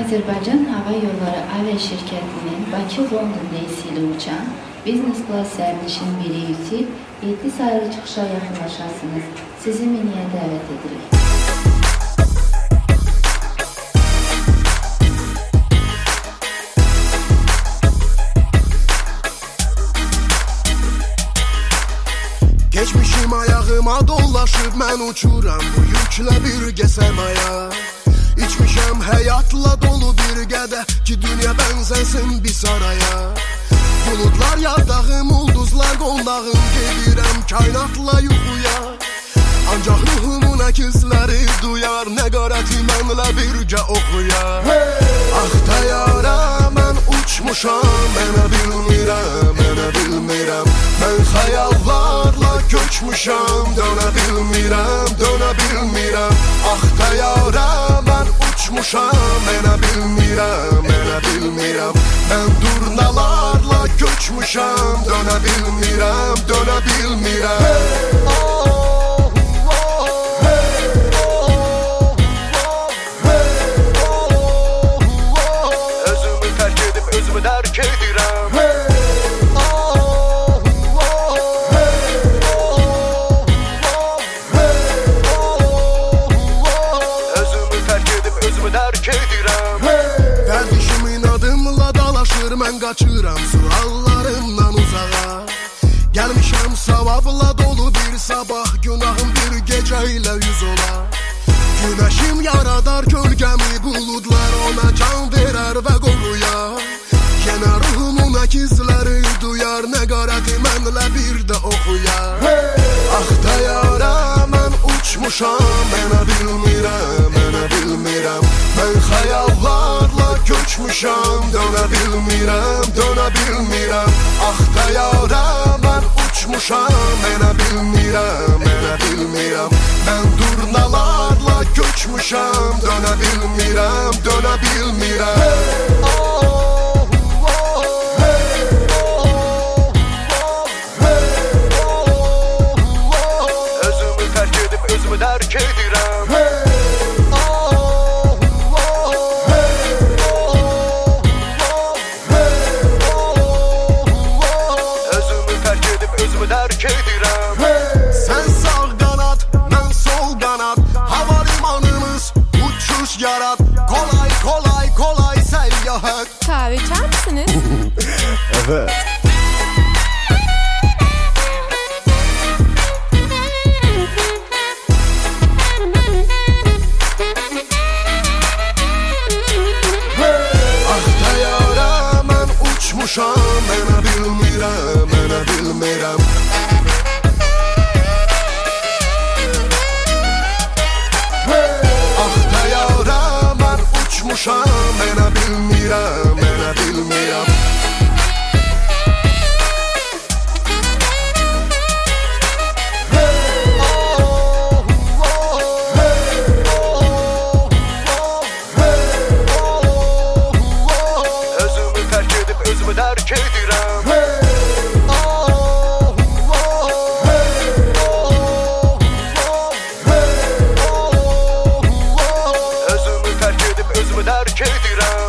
Azərbaycan Hava Yolları Aviaşirkətinin Bakı-London reysi ilə uçan biznes klass sərnişin biri Yusif 7 sayılı çıxışa yaxınlaşasınız. Sizi miniyə dəvət edirik. Geçmişim ayağıma dolaşıb mən uçuram Bu yüklə birgə səmaya İçmişəm həyatla dolu bir qədə Ki dünya bənzəsin bir saraya. Buludlar yardağım, ulduzlar qondağım Gedirəm kainatla yuxuya Ancaq ruhumun əkizləri duyar Nəqarəti mənlə birgə oxuyar Ah təyara mən uçmuşam Mənə bilmirəm, mənə bilmirəm Mən xəyallarla köçmüşəm Dönə bilmirəm, dönə bilmirəm Ah təyara mən uçmuşam Mənə bilmirəm, mənə bilmirəm Mən durnalarla köçmüşəm Dönə bilmirəm, dönə bilmirəm qaçıram suallarımdan uzağa. Gəlmişəm savabla dolu bir sabah Günahım bir gecə ilə yüz ola. Günəşim yaradar kölgəmi buludlar Ona can verər və qoruyar Yenə ruhumun əkizləri duyar Nəqarəti mənlə bir də oxuyar Ah təyara mən uçmuşam Mənə bilmirəm, mənə bilmirəm Mən xəyallarla köçmüşəm Dönə bilmirəm, dönə bilmirəm Ah təyara mən uçmuşam Mənə bilmirəm, mənə bilmirəm Mən durnalarla köçmüşəm Dönə bilmirəm, dönə bilmirəm Ah, yaşam ben bilmirəm mənə bilmirəm Ah təyara mən uçmuşam mənə bilmirəm mənə bilmirəm terk edirəm